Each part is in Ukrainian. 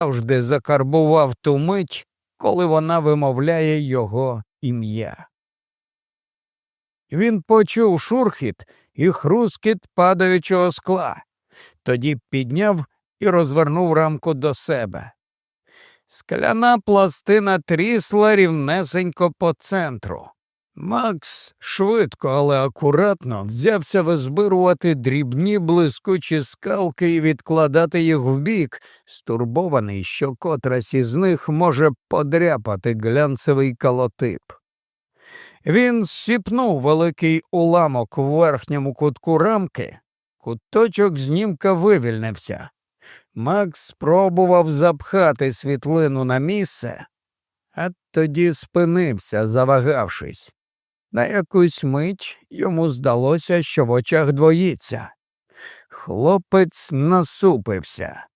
назавжди закарбував ту мить, коли вона вимовляє його ім'я. Він почув шурхіт і хрускіт падаючого скла, тоді підняв і розвернув рамку до себе. Скляна пластина трісла рівнесенько по центру. Макс швидко, але акуратно взявся визбирувати дрібні блискучі скалки і відкладати їх вбік, стурбований, що котрась із них може подряпати глянцевий колотип. Він сіпнув великий уламок у верхньому кутку рамки, куточок знімка вивільнився. Макс спробував запхати світлину на місце, а тоді спинився, завагавшись. На якусь мить йому здалося, що в очах двоїться. Хлопець насупився.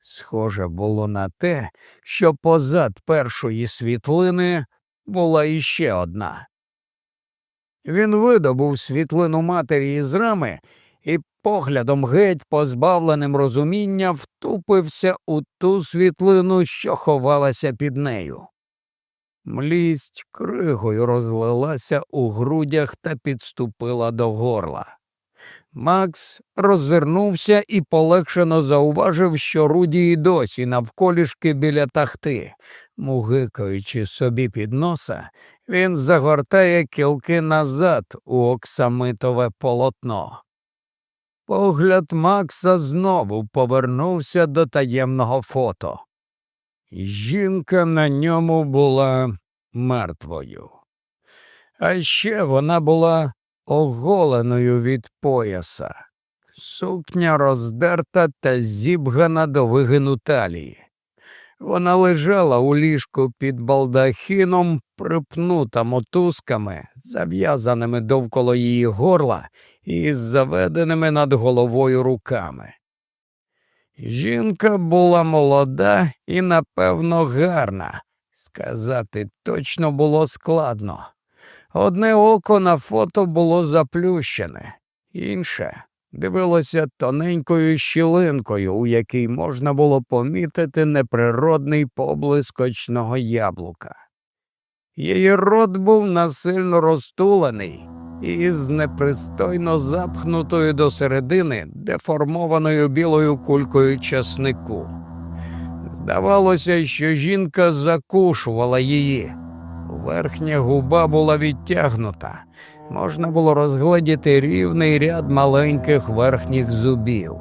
Схоже було на те, що позад першої світлини була іще одна. Він видобув світлину матері із рами і поглядом геть позбавленим розуміння втупився у ту світлину, що ховалася під нею. Млість кригою розлилася у грудях та підступила до горла. Макс роззирнувся і полегшено зауважив, що Руді й досі навколішки біля тахти. Мугикаючи собі під носа, він загортає кілки назад у оксамитове полотно. Погляд Макса знову повернувся до таємного фото. Жінка на ньому була мертвою. А ще вона була оголеною від пояса, сукня роздерта та зібгана до вигину талії. Вона лежала у ліжку під балдахином, припнута мотузками, зав'язаними довкола її горла і з заведеними над головою руками. Жінка була молода і, напевно, гарна. Сказати точно було складно. Одне око на фото було заплющене, інше дивилося тоненькою щілинкою, у якій можна було помітити неприродний поблиск очного яблука. Її рот був насильно розтулений і з непристойно запхнутою до середини деформованою білою кулькою часнику. Здавалося, що жінка закушувала її. Верхня губа була відтягнута, можна було розгледіти рівний ряд маленьких верхніх зубів.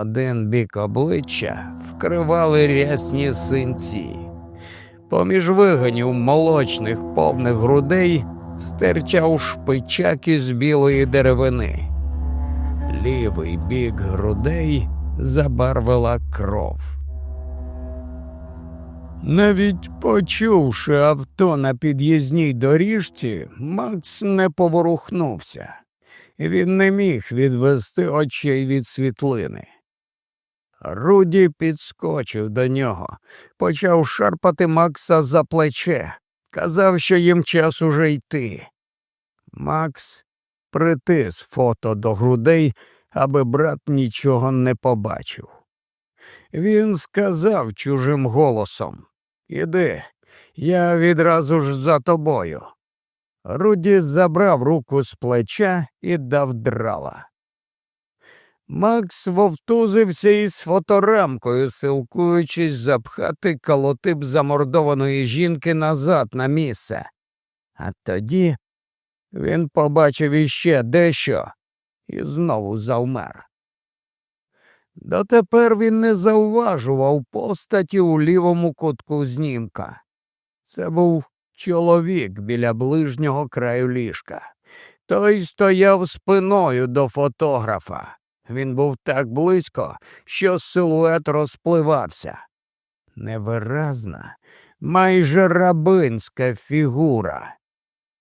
Один бік обличчя вкривали рясні синці. Поміж виганів молочних повних грудей стирчав шпичак із білої деревини. Лівий бік грудей забарвила кров. Навіть почувши авто на під'їзній доріжці, Макс не поворухнувся. Він не міг відвести очей від світлини. Руді підскочив до нього, почав шарпати Макса за плече, казав, що їм час уже йти. Макс притис фото до грудей, аби брат нічого не побачив. Він сказав чужим голосом Іди, я відразу ж за тобою. Руді забрав руку з плеча і дав драла. Макс вовтузився із фоторамкою, силкуючись запхати колотип замордованої жінки назад на місце. А тоді він побачив іще дещо і знову завмер. Дотепер він не зауважував постаті у лівому кутку знімка. Це був чоловік біля ближнього краю ліжка. Той стояв спиною до фотографа. Він був так близько, що силует розпливався. Невиразна, майже рабинська фігура.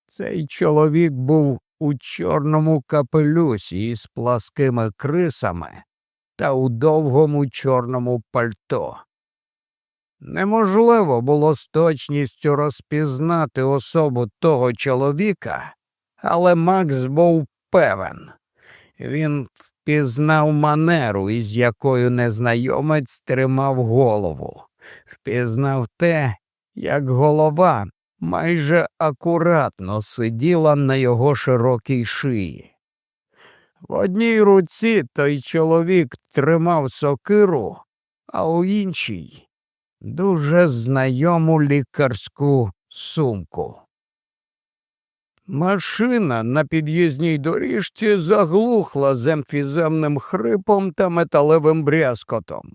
Цей чоловік був у чорному капелюсі із пласкими крисами та у довгому чорному пальто. Неможливо було з точністю розпізнати особу того чоловіка, але Макс був певен. Він впізнав манеру, із якою незнайомець тримав голову, впізнав те, як голова майже акуратно сиділа на його широкій шиї. В одній руці той чоловік тримав сокиру, а у іншій дуже знайому лікарську сумку. Машина на під'їзній доріжці заглухла з емфіземним хрипом та металевим брязкотом.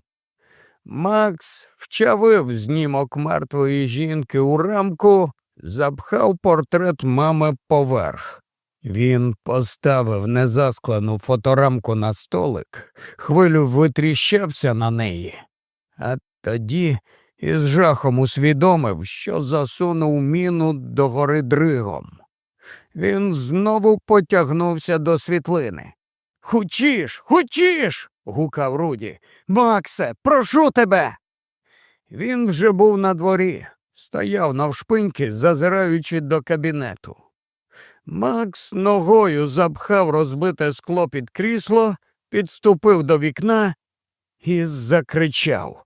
Макс вчавив знімок мертвої жінки у рамку, запхав портрет мами поверх. Він поставив незасклену фоторамку на столик, хвилю витріщався на неї, а тоді із жахом усвідомив, що засунув міну догори дригом. Він знову потягнувся до світлини. Хучіш, хучіш. гукав Руді. Максе, прошу тебе. Він вже був на дворі, стояв навшпиньки, зазираючи до кабінету. Макс ногою запхав розбите скло під крісло, підступив до вікна і закричав.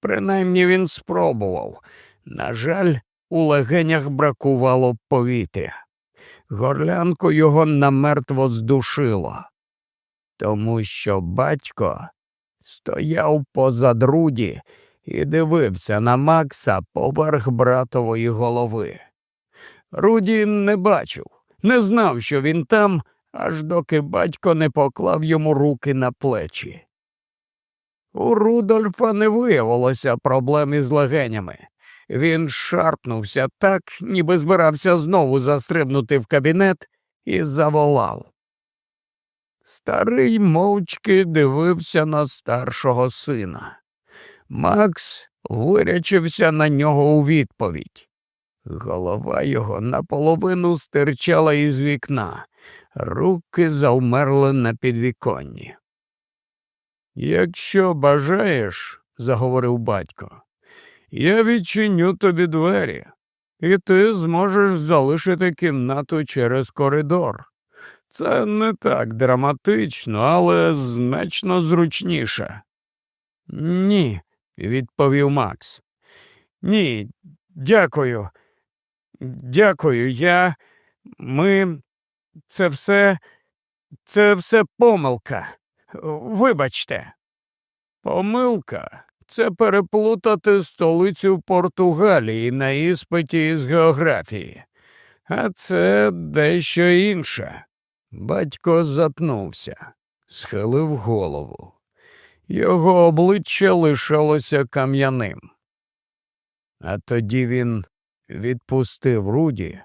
Принаймні він спробував. На жаль, у легенях бракувало повітря. Горлянку його намертво здушило, тому що батько стояв позад Руді і дивився на Макса поверх братової голови. Руді не бачив, не знав, що він там, аж доки батько не поклав йому руки на плечі. У Рудольфа не виявилося проблем із легенями. Він шарпнувся так, ніби збирався знову застрибнути в кабінет і заволав. Старий мовчки дивився на старшого сина. Макс вирячився на нього у відповідь. Голова його наполовину стирчала із вікна, руки завмерли на підвіконні. Якщо бажаєш, заговорив батько, я відчиню тобі двері, і ти зможеш залишити кімнату через коридор. Це не так драматично, але значно зручніше. Ні, відповів Макс. Ні, дякую. Дякую, я. Ми. Це все. Це все помилка. Вибачте. Помилка це переплутати столицю Португалії на іспиті із географії, а це дещо інше. Батько затнувся, схилив голову. Його обличчя лишалося кам'яним. А тоді він відпустив Руді,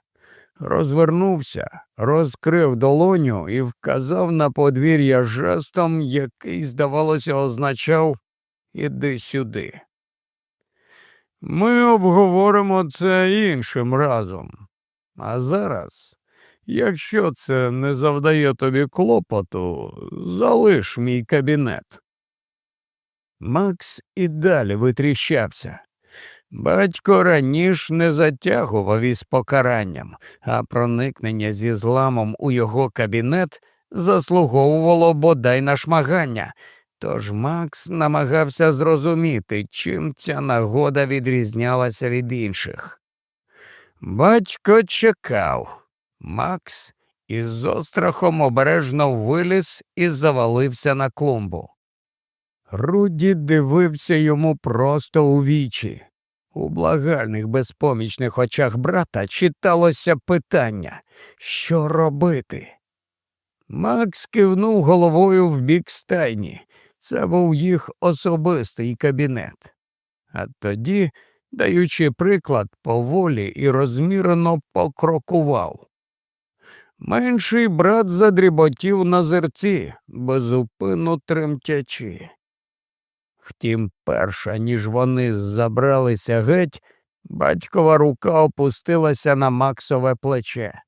розвернувся, розкрив долоню і вказав на подвір'я жестом, який, здавалося, означав Іди сюди. Ми обговоримо це іншим разом. А зараз, якщо це не завдає тобі клопоту, залиш мій кабінет. Макс і далі витріщався. Батько раніше не затягував із покаранням, а проникнення зі зламом у його кабінет заслуговувало бодай на шмагання, Тож Макс намагався зрозуміти, чим ця нагода відрізнялася від інших. Батько чекав. Макс із острахом обережно виліз і завалився на клумбу. Руді дивився йому просто у вічі. У благальних безпомічних очах брата читалося питання, що робити. Макс кивнув головою в бік стайні. Це був їх особистий кабінет. А тоді, даючи приклад, поволі і розмірено покрокував. Менший брат задріботів на зерці, безупинно тремтячи. Втім, перша, ніж вони забралися геть, батькова рука опустилася на Максове плече.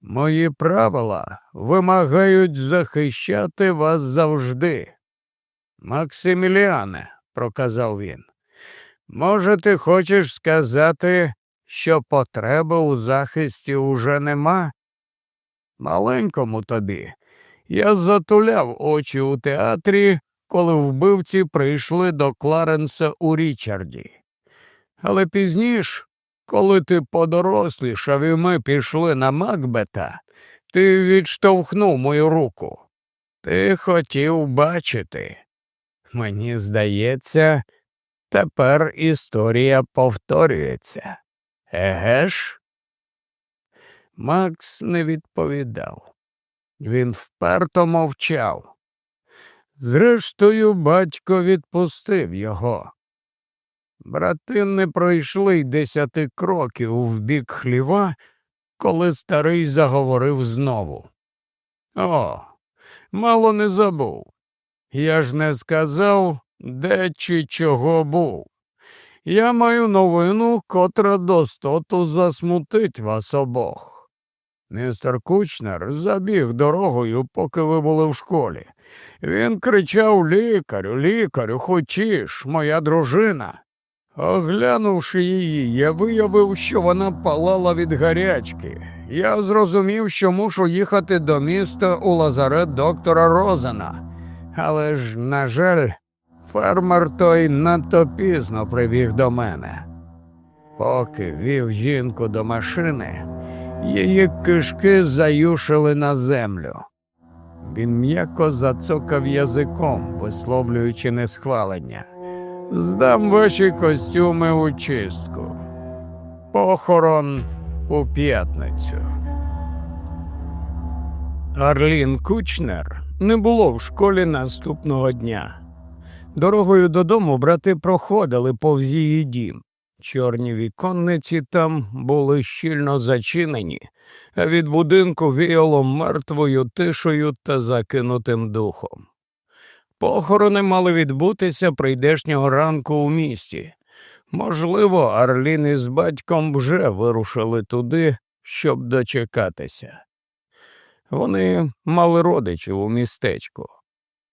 Мої правила вимагають захищати вас завжди. Максиміліане, проказав він, може, ти хочеш сказати, що потреби у захисті уже нема? Маленькому тобі Я затуляв очі у театрі, коли вбивці прийшли до Кларенса у Річарді. Але пізніше, коли ти подорослішав і ми пішли на Макбета, ти відштовхнув мою руку. Ти хотів бачити. Мені здається, тепер історія повторюється. Еге ж? Макс не відповідав. Він вперто мовчав. Зрештою, батько відпустив його. Брати не пройшли десяти кроків в бік хліва, коли старий заговорив знову. О, мало не забув. Я ж не сказав, де чи чого був. Я маю новину, котра достоту засмутить вас обох. Містер Кучнер забіг дорогою, поки ви були в школі. Він кричав Лікарю, лікарю, хочеш, моя дружина. Оглянувши її, я виявив, що вона палала від гарячки. Я зрозумів, що мушу їхати до міста у лазарет доктора Розена. Але ж, на жаль, фермер той надто пізно прибіг до мене. Поки вів жінку до машини, її кишки заюшили на землю. Він м'яко зацокав язиком, висловлюючи несхвалення. Здам ваші костюми у чистку. Похорон у п'ятницю. Арлін Кучнер не було в школі наступного дня. Дорогою додому брати проходили повз її дім. Чорні віконниці там були щільно зачинені, а від будинку віяло мертвою тишою та закинутим духом. Похорони мали відбутися прийдешнього ранку у місті. Можливо, Арлін із батьком вже вирушили туди, щоб дочекатися. Вони мали родичів у містечку.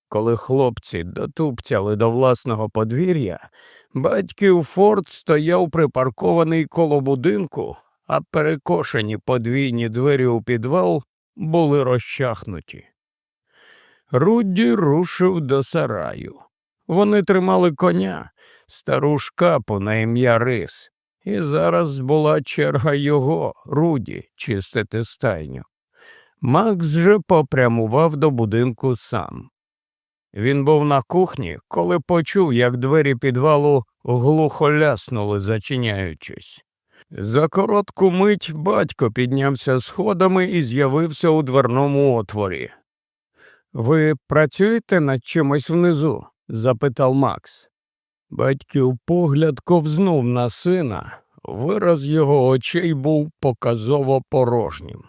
Коли хлопці дотупцяли до власного подвір'я, батьків Форд стояв припаркований коло будинку, а перекошені подвійні двері у підвал були розчахнуті. Рудді рушив до сараю. Вони тримали коня, стару шкапу на ім'я Рис, і зараз була черга його, Руді, чистити стайню. Макс же попрямував до будинку сам. Він був на кухні, коли почув, як двері підвалу глухо ляснули, зачиняючись. За коротку мить батько піднявся сходами і з'явився у дверному отворі. Ви працюєте над чимось внизу? запитав Макс. Батьків погляд ковзнув на сина, вираз його очей був показово порожнім.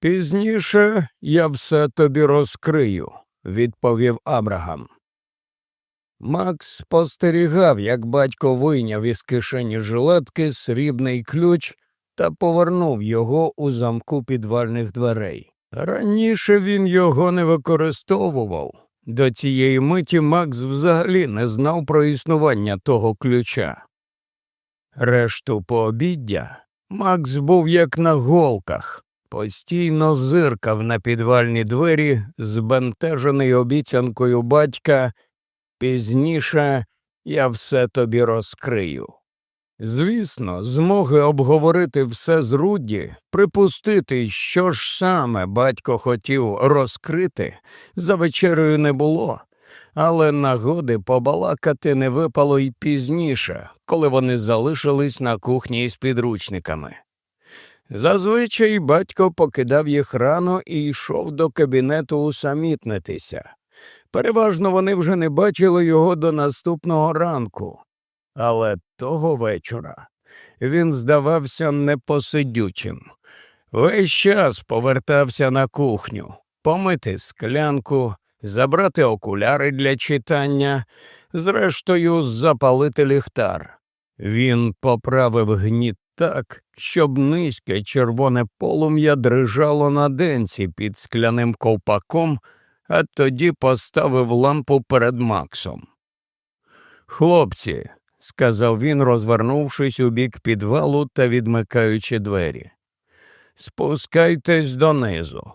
Пізніше я все тобі розкрию, відповів Абрагам. Макс спостерігав, як батько вийняв із кишені жилетки срібний ключ та повернув його у замку підвальних дверей. Раніше він його не використовував. До цієї миті Макс взагалі не знав про існування того ключа. Решту пообіддя Макс був як на голках, постійно зиркав на підвальні двері, збентежений обіцянкою батька. Пізніше я все тобі розкрию. Звісно, змоги обговорити все з Рудді, припустити, що ж саме батько хотів розкрити, за вечерею не було, але нагоди побалакати не випало й пізніше, коли вони залишились на кухні із підручниками. Зазвичай батько покидав їх рано і йшов до кабінету усамітнитися. Переважно вони вже не бачили його до наступного ранку. Але того вечора він здавався непосидючим. Весь час повертався на кухню, помити склянку, забрати окуляри для читання, зрештою, запалити ліхтар. Він поправив гніт так, щоб низьке червоне полум'я дрижало на денці під скляним ковпаком, а тоді поставив лампу перед Максом. Хлопці, сказав він, розвернувшись у бік підвалу та відмикаючи двері. Спускайтесь донизу.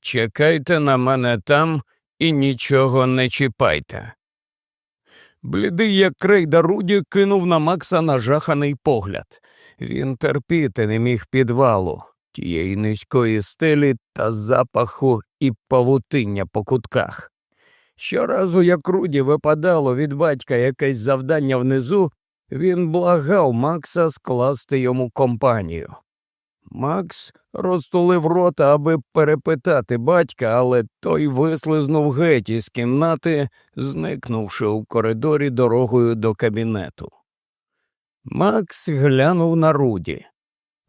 Чекайте на мене там і нічого не чіпайте. Блідий, як крейда Руді, кинув на Макса нажаханий погляд. Він терпіти не міг підвалу, тієї низької стелі та запаху і павутиння по кутках. Щоразу, як Руді випадало від батька якесь завдання внизу, він благав Макса скласти йому компанію. Макс розтулив рота, аби перепитати батька, але той вислизнув геть із кімнати, зникнувши у коридорі дорогою до кабінету. Макс глянув на Руді.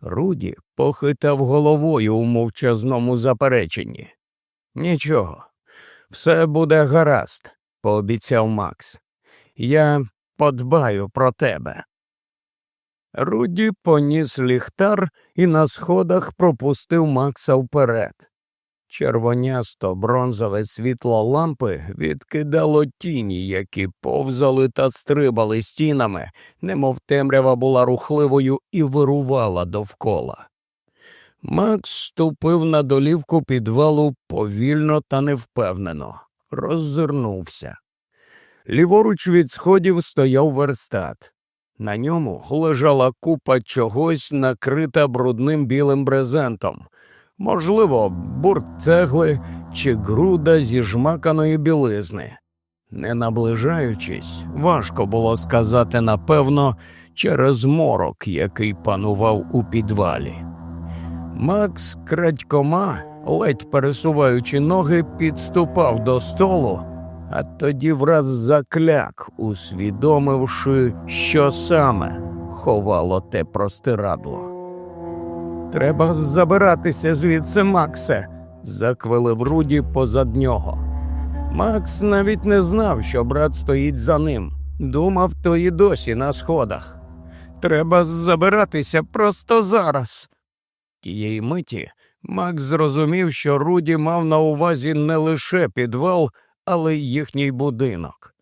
Руді похитав головою у мовчазному запереченні. Нічого, все буде гаразд, пообіцяв Макс. Я подбаю про тебе. Руді поніс ліхтар і на сходах пропустив Макса вперед. Червонясто бронзове світло лампи відкидало тіні, які повзали та стрибали стінами, немов темрява була рухливою і вирувала довкола. Макс ступив на долівку підвалу повільно та невпевнено, роззирнувся. Ліворуч від сходів стояв верстат. На ньому лежала купа чогось, накрита брудним білим брезентом. Можливо, бурт цегли чи груда зіжмаканої білизни. Не наближаючись, важко було сказати напевно через морок, який панував у підвалі. Макс крадькома, ледь пересуваючи ноги, підступав до столу а тоді враз закляк, усвідомивши, що саме ховало те простирадло. Треба забиратися звідси, Максе, заквилив Руді позад нього. Макс навіть не знав, що брат стоїть за ним. Думав, то і досі на сходах. Треба забиратися просто зараз. Тієї миті Макс зрозумів, що Руді мав на увазі не лише підвал, але й їхній будинок.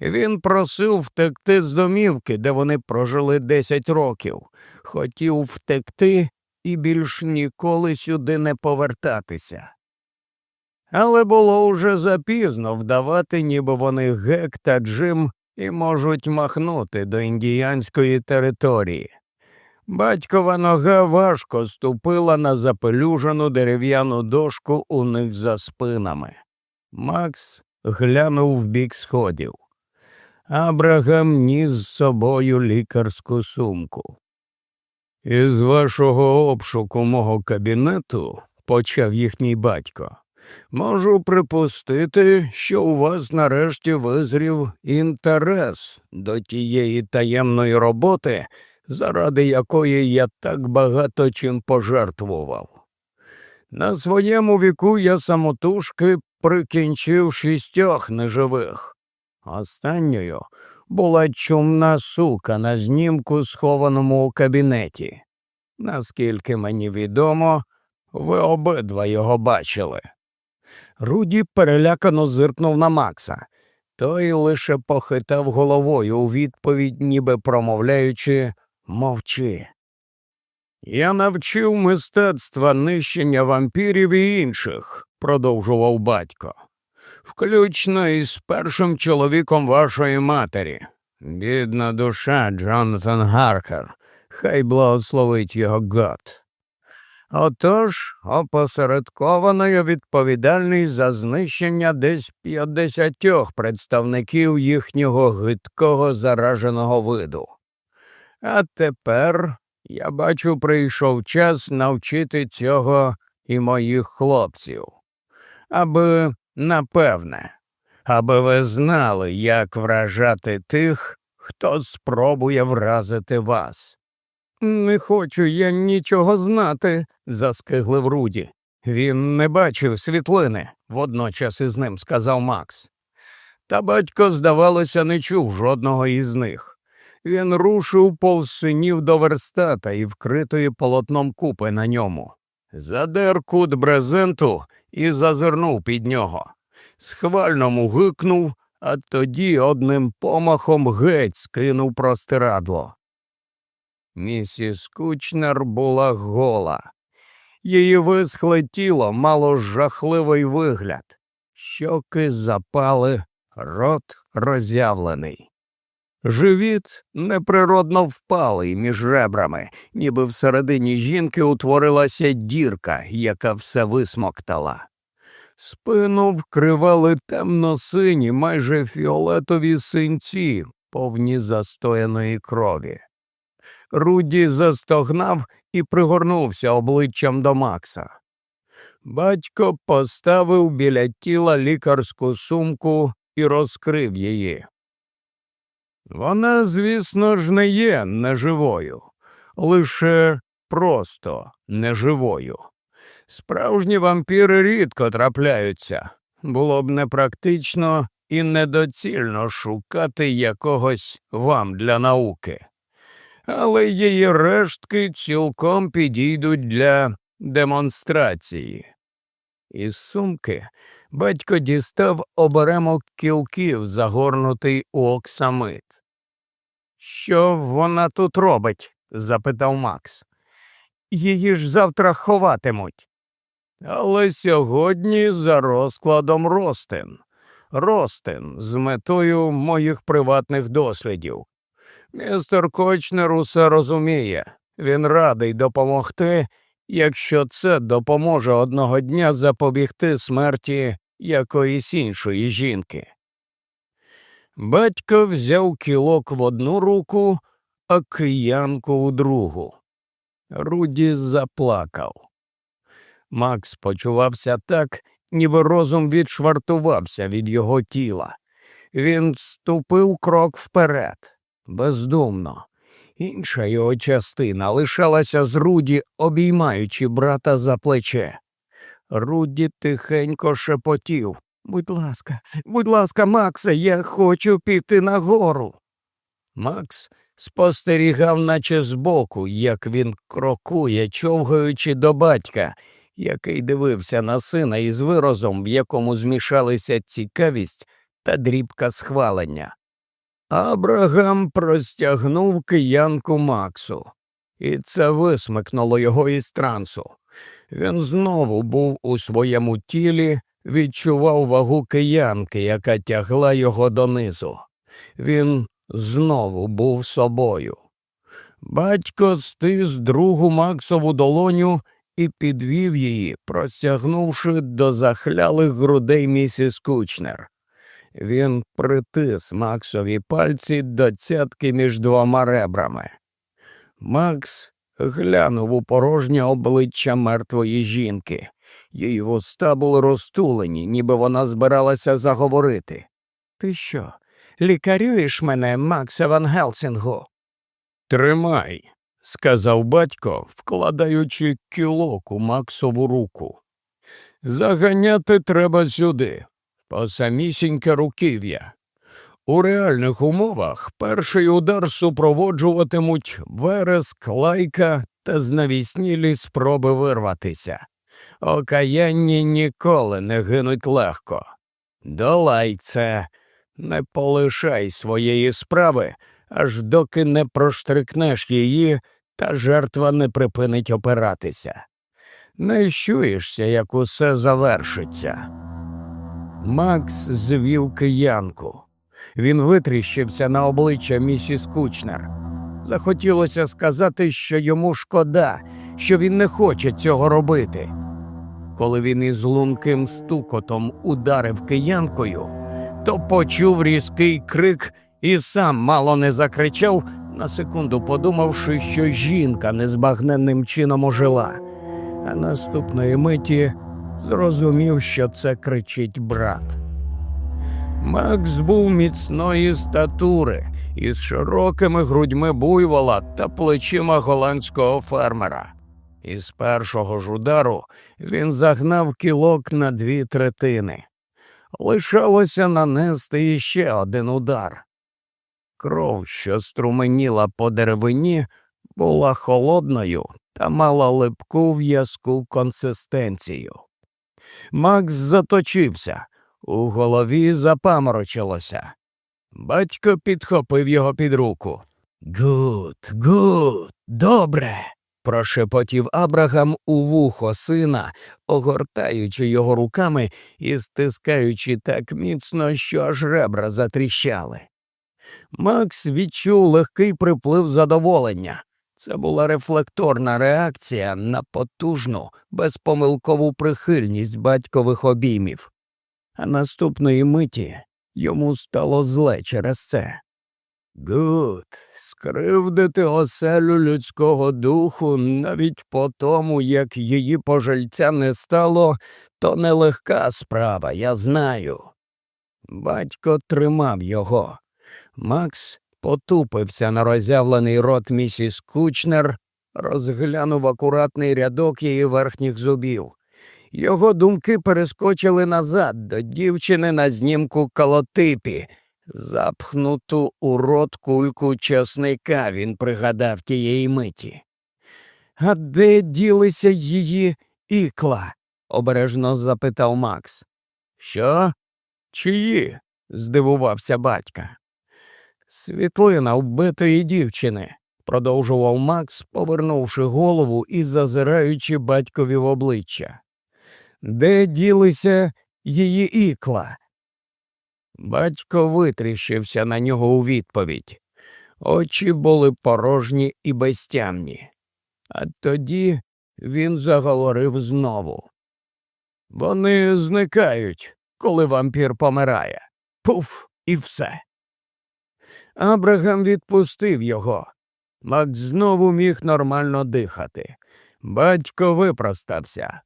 Він просив втекти з домівки, де вони прожили десять років, хотів втекти і більш ніколи сюди не повертатися. Але було уже запізно вдавати, ніби вони Гек та Джим і можуть махнути до індіянської території. Батькова нога важко ступила на запелюжену дерев'яну дошку у них за спинами. Макс глянув в бік сходів. Абрагам ніс з собою лікарську сумку. Із вашого обшуку мого кабінету, почав їхній батько, можу припустити, що у вас нарешті визрів інтерес до тієї таємної роботи, заради якої я так багато чим пожертвував. На своєму віку я самотужки прикінчив шістьох неживих. Останньою була чумна сука на знімку, схованому у кабінеті. Наскільки мені відомо, ви обидва його бачили. Руді перелякано зиркнув на Макса. Той лише похитав головою у відповідь, ніби промовляючи мовчи. Я навчив мистецтва нищення вампірів і інших, продовжував батько, включно із першим чоловіком вашої матері. Бідна душа Джонатан Гаркер, хай благословить його гот. Отож, опосередковано я відповідальний за знищення десь п'ятдесятьох представників їхнього гидкого зараженого виду. А тепер я бачу, прийшов час навчити цього і моїх хлопців. Аби, напевне, аби ви знали, як вражати тих, хто спробує вразити вас. Не хочу я нічого знати, заскиглив Руді. Він не бачив світлини, водночас із ним сказав Макс. Та батько, здавалося, не чув жодного із них він рушив повз синів до верстата і вкритої полотном купи на ньому. Задер кут брезенту і зазирнув під нього. Схвально гикнув, а тоді одним помахом геть скинув простирадло. Місіс Кучнер була гола. Її висхле тіло мало жахливий вигляд. Щоки запали, рот роззявлений. Живіт неприродно впалий між ребрами, ніби всередині жінки утворилася дірка, яка все висмоктала. Спину вкривали темно-сині, майже фіолетові синці, повні застояної крові. Руді застогнав і пригорнувся обличчям до Макса. Батько поставив біля тіла лікарську сумку і розкрив її. Вона, звісно ж, не є неживою, лише просто неживою. Справжні вампіри рідко трапляються. Було б непрактично і недоцільно шукати якогось вам для науки. Але її рештки цілком підійдуть для демонстрації. Із сумки батько дістав оберемок кілків, загорнутий у оксамит. Що вона тут робить? запитав Макс. Її ж завтра ховатимуть. Але сьогодні за розкладом Ростин. Ростин з метою моїх приватних дослідів. Містер Кочнер усе розуміє. Він радий допомогти, якщо це допоможе одного дня запобігти смерті якоїсь іншої жінки. Батько взяв кілок в одну руку, а киянку у другу. Руді заплакав. Макс почувався так, ніби розум відшвартувався від його тіла. Він ступив крок вперед, бездумно. Інша його частина лишалася з Руді, обіймаючи брата за плече. Руді тихенько шепотів. Будь ласка, будь ласка, Максе, я хочу піти нагору. Макс спостерігав, наче збоку, як він крокує, човгаючи до батька, який дивився на сина із виразом, в якому змішалися цікавість та дрібка схвалення. Абрагам простягнув киянку Максу, і це висмикнуло його із трансу. Він знову був у своєму тілі, відчував вагу киянки, яка тягла його донизу. Він знову був собою. Батько стис другу Максову долоню і підвів її, простягнувши до захлялих грудей місіс Кучнер. Він притис Максові пальці до цятки між двома ребрами. Макс глянув у порожнє обличчя мертвої жінки. Її вуста були розтулені, ніби вона збиралася заговорити. Ти що, лікарюєш мене, Макса Ван Гелсінгу? Тримай, сказав батько, вкладаючи кілок у Максову руку. Заганяти треба сюди, по самісіньке руків'я. У реальних умовах перший удар супроводжуватимуть вереск, лайка та знавіснілі спроби вирватися. Окаянні ніколи не гинуть легко. Долай це, не полишай своєї справи, аж доки не проштрикнеш її, та жертва не припинить опиратися. Не щуєшся, як усе завершиться. Макс звів киянку. Він витріщився на обличчя місіс Кучнер. Захотілося сказати, що йому шкода, що він не хоче цього робити. Коли він із лунким стукотом ударив киянкою, то почув різкий крик і сам мало не закричав, на секунду подумавши, що жінка незбагненним чином ожила, а наступної миті зрозумів, що це кричить брат. Макс був міцної статури із широкими грудьми буйвола та плечима голландського фермера. Із першого ж удару він загнав кілок на дві третини. Лишалося нанести іще один удар. Кров, що струменіла по деревині, була холодною та мала липку в'язку консистенцію. Макс заточився, у голові запаморочилося. Батько підхопив його під руку. Гуд, гуд, добре. Прошепотів Абрагам у вухо сина, огортаючи його руками і стискаючи так міцно, що аж ребра затріщали. Макс відчув легкий приплив задоволення. Це була рефлекторна реакція на потужну, безпомилкову прихильність батькових обіймів. А наступної миті йому стало зле через це. Гуд, скривдити оселю людського духу навіть по тому, як її пожильця не стало, то нелегка справа, я знаю. Батько тримав його. Макс потупився на роззявлений рот місіс Кучнер, розглянув акуратний рядок її верхніх зубів. Його думки перескочили назад до дівчини на знімку колотипі. Запхнуту у рот кульку часника він пригадав тієї миті. А де ділися її ікла? обережно запитав Макс. Що? Чиї? здивувався батька. Світлина вбитої дівчини, продовжував Макс, повернувши голову і зазираючи батькові в обличчя. Де ділися її ікла? Батько витріщився на нього у відповідь. Очі були порожні і безтямні. А тоді він заговорив знову. Вони зникають, коли вампір помирає. Пуф, і все. Абрагам відпустив його. Мак знову міг нормально дихати. Батько випростався.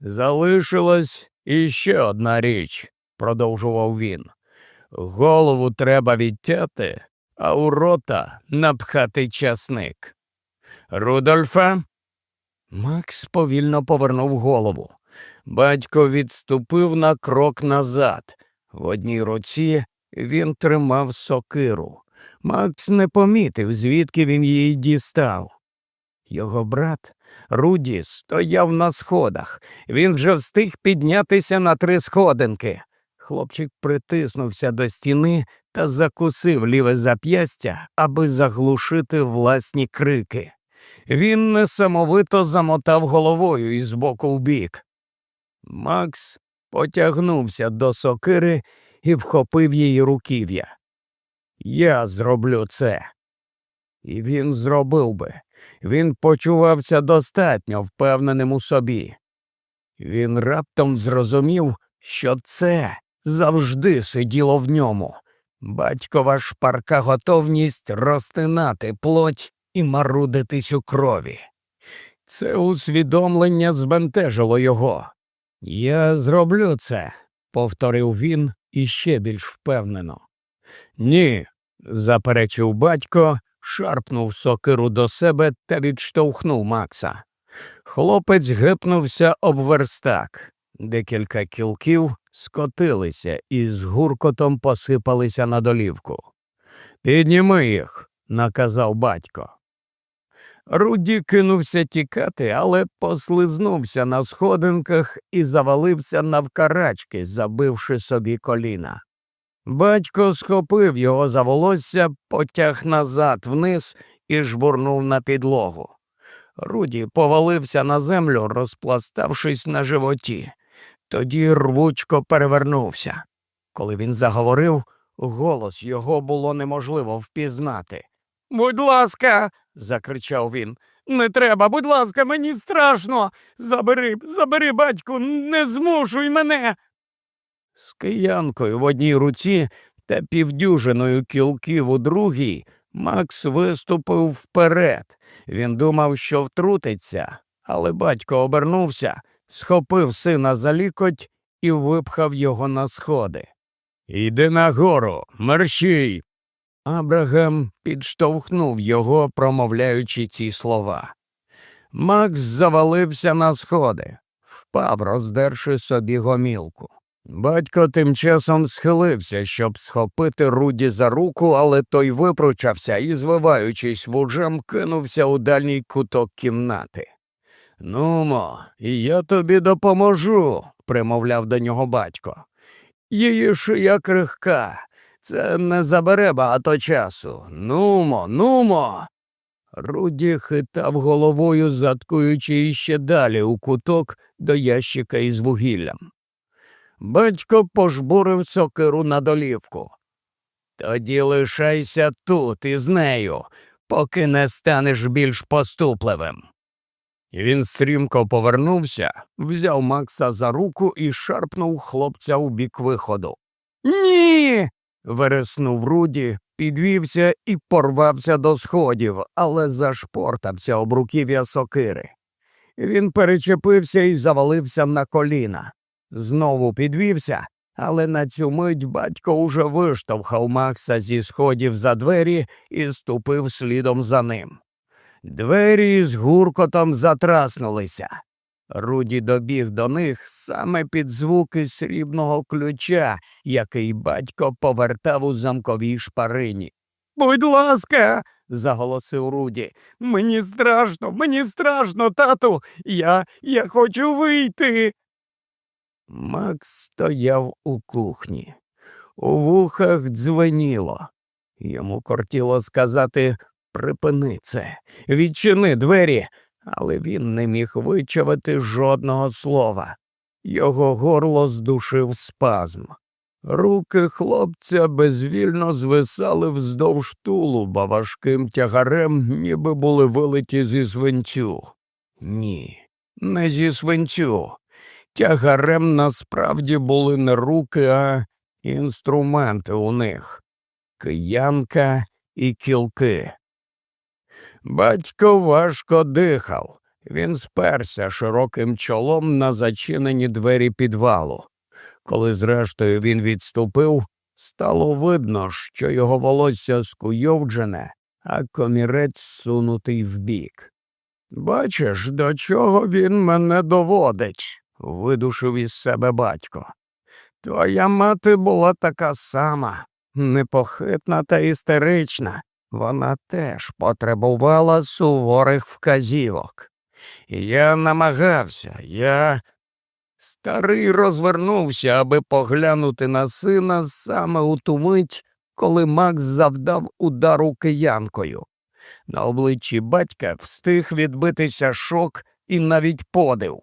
Залишилась іще одна річ, продовжував він. Голову треба відтяти, а у рота напхати часник. Рудольфа? Макс повільно повернув голову. Батько відступив на крок назад. В одній руці він тримав сокиру. Макс не помітив, звідки він її дістав. Його брат Руді стояв на сходах. Він вже встиг піднятися на три сходинки. Хлопчик притиснувся до стіни та закусив ліве зап'ястя, аби заглушити власні крики. Він несамовито замотав головою із боку в бік. Макс потягнувся до сокири і вхопив її руків'я. Я зроблю це. І він зробив би. Він почувався достатньо впевненим у собі. Він раптом зрозумів, що це завжди сиділо в ньому. Батькова шпарка готовність розтинати плоть і марудитись у крові. Це усвідомлення збентежило його. Я зроблю це, повторив він іще більш впевнено. Ні, заперечив батько, шарпнув сокиру до себе та відштовхнув Макса. Хлопець гепнувся об верстак. Декілька кілків скотилися і з гуркотом посипалися на долівку. Підніми їх, наказав батько. Руді кинувся тікати, але послизнувся на сходинках і завалився навкарачки, забивши собі коліна. Батько схопив його за волосся, потяг назад вниз і жбурнув на підлогу. Руді повалився на землю, розпластавшись на животі. Тоді рвучко перевернувся. Коли він заговорив, голос його було неможливо впізнати. Будь ласка, закричав він. Не треба, будь ласка, мені страшно. Забери, забери, батьку, не змушуй мене. З киянкою в одній руці та півдюжиною кілків у другій Макс виступив вперед. Він думав, що втрутиться, але батько обернувся, схопив сина за лікоть і випхав його на сходи. Іди нагору, мерщій. Абрагам підштовхнув його, промовляючи ці слова. Макс завалився на сходи, впав, роздерши собі гомілку. Батько тим часом схилився, щоб схопити Руді за руку, але той випручався і, звиваючись вужем, кинувся у дальній куток кімнати. Нумо, і я тобі допоможу, примовляв до нього батько. Її шия крихка, це не забере багато часу. Нумо, нумо. Руді хитав головою, заткуючи іще далі у куток до ящика із вугіллям. Батько пожбурив сокиру на долівку. Тоді лишайся тут із нею, поки не станеш більш поступливим. Він стрімко повернувся, взяв Макса за руку і шарпнув хлопця у бік виходу. Ні. вереснув Руді, підвівся і порвався до сходів, але зашпортався об руків'я сокири. Він перечепився і завалився на коліна. Знову підвівся, але на цю мить батько уже виштовхав Макса зі сходів за двері і ступив слідом за ним. Двері з гуркотом затраснулися. Руді добіг до них саме під звуки срібного ключа, який батько повертав у замковій шпарині. Будь ласка, заголосив Руді. Мені страшно, мені страшно, тату. Я я хочу вийти. Макс стояв у кухні. У вухах дзвеніло. Йому кортіло сказати припини це, відчини двері, але він не міг вичавити жодного слова. Його горло здушив спазм. Руки хлопця безвільно звисали вздовж тулуба важким тягарем, ніби були вилиті зі свинцю. Ні, не зі свинцю. Тягарем насправді були не руки, а інструменти у них киянка і кілки. Батько важко дихав. Він сперся широким чолом на зачинені двері підвалу. Коли, зрештою, він відступив, стало видно, що його волосся скуйовджене, а комірець сунутий вбік. Бачиш, до чого він мене доводить, видушив із себе батько. Твоя мати була така сама, непохитна та істерична. Вона теж потребувала суворих вказівок. Я намагався, я. Старий розвернувся, аби поглянути на сина саме у ту мить, коли Макс завдав удару киянкою. На обличчі батька встиг відбитися шок і навіть подив.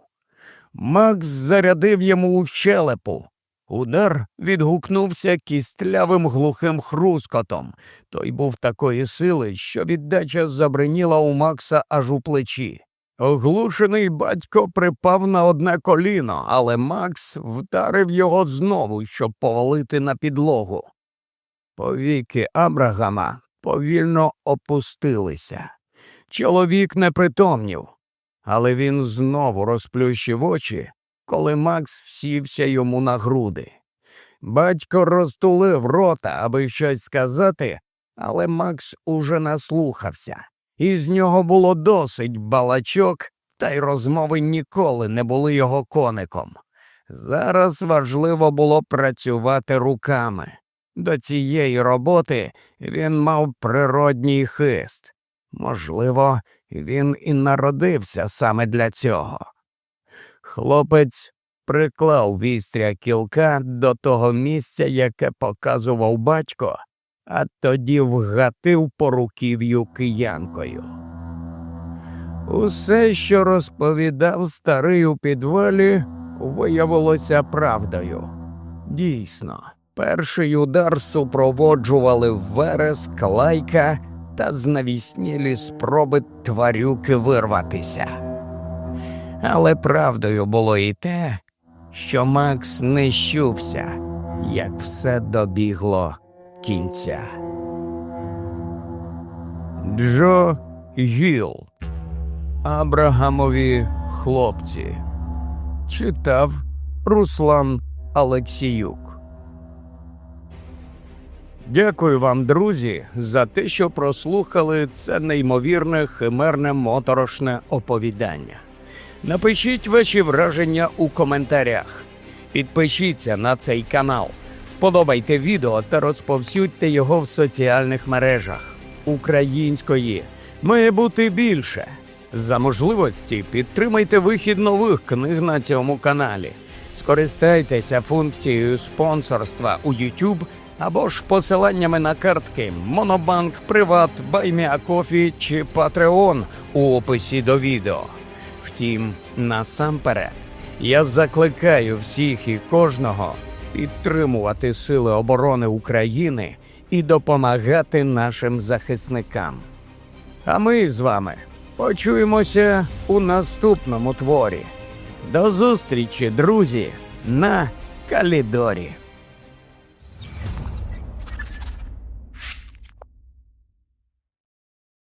Макс зарядив йому у щелепу. Удар відгукнувся кістлявим глухим хрускотом. Той був такої сили, що віддача забриніла у Макса аж у плечі. Оглушений батько припав на одне коліно, але Макс вдарив його знову, щоб повалити на підлогу. Повіки Абрагама повільно опустилися. Чоловік не притомнів, але він знову розплющив очі, коли Макс всівся йому на груди. Батько розтулив рота, аби щось сказати, але Макс уже наслухався. Із нього було досить балачок, та й розмови ніколи не були його коником. Зараз важливо було працювати руками. До цієї роботи він мав природній хист. Можливо, він і народився саме для цього. Хлопець приклав вістря кілка до того місця, яке показував батько, а тоді вгатив по руків'ю киянкою. Усе, що розповідав старий у підвалі, виявилося правдою. Дійсно, перший удар супроводжували вереск, лайка та знавіснілі спроби тварюки вирватися. Але правдою було і те, що Макс не щувся, як все добігло кінця. Джо Гіл Абрагамові хлопці читав Руслан Алексіюк. Дякую вам, друзі, за те, що прослухали це неймовірне химерне моторошне оповідання. Напишіть ваші враження у коментарях. Підпишіться на цей канал, вподобайте відео та розповсюдьте його в соціальних мережах. Української має бути більше. За можливості підтримайте вихід нових книг на цьому каналі. Скористайтеся функцією спонсорства у YouTube або ж посиланнями на картки Монобанк, Приват, Buy Me a Coffee чи Patreon у описі до відео. Втім, насамперед, я закликаю всіх і кожного підтримувати Сили оборони України і допомагати нашим захисникам. А ми з вами почуємося у наступному творі. До зустрічі, друзі, на Калідорі.